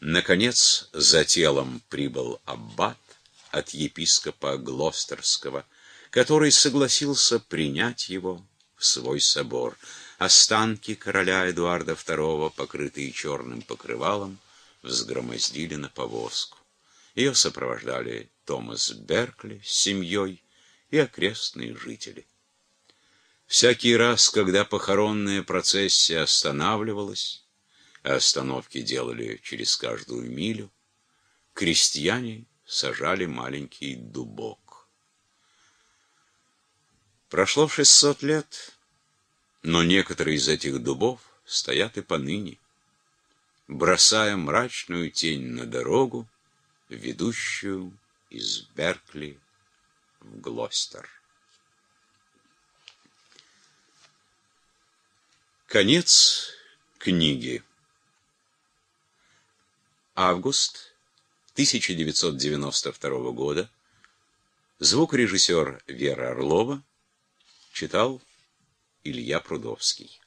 Наконец, за телом прибыл аббат от епископа Глостерского, который согласился принять его в свой собор. Останки короля Эдуарда II, покрытые черным покрывалом, взгромоздили на повозку. Ее сопровождали Томас Беркли с семьей и окрестные жители. Всякий раз, когда похоронная процессия останавливалась, остановки делали через каждую милю, крестьяне сажали маленький дубок. Прошло 600 лет, но некоторые из этих дубов стоят и поныне, бросая мрачную тень на дорогу, ведущую из Беркли в Глостер. Конец книги. Август 1992 года. Звукорежиссер Вера Орлова читал Илья Прудовский.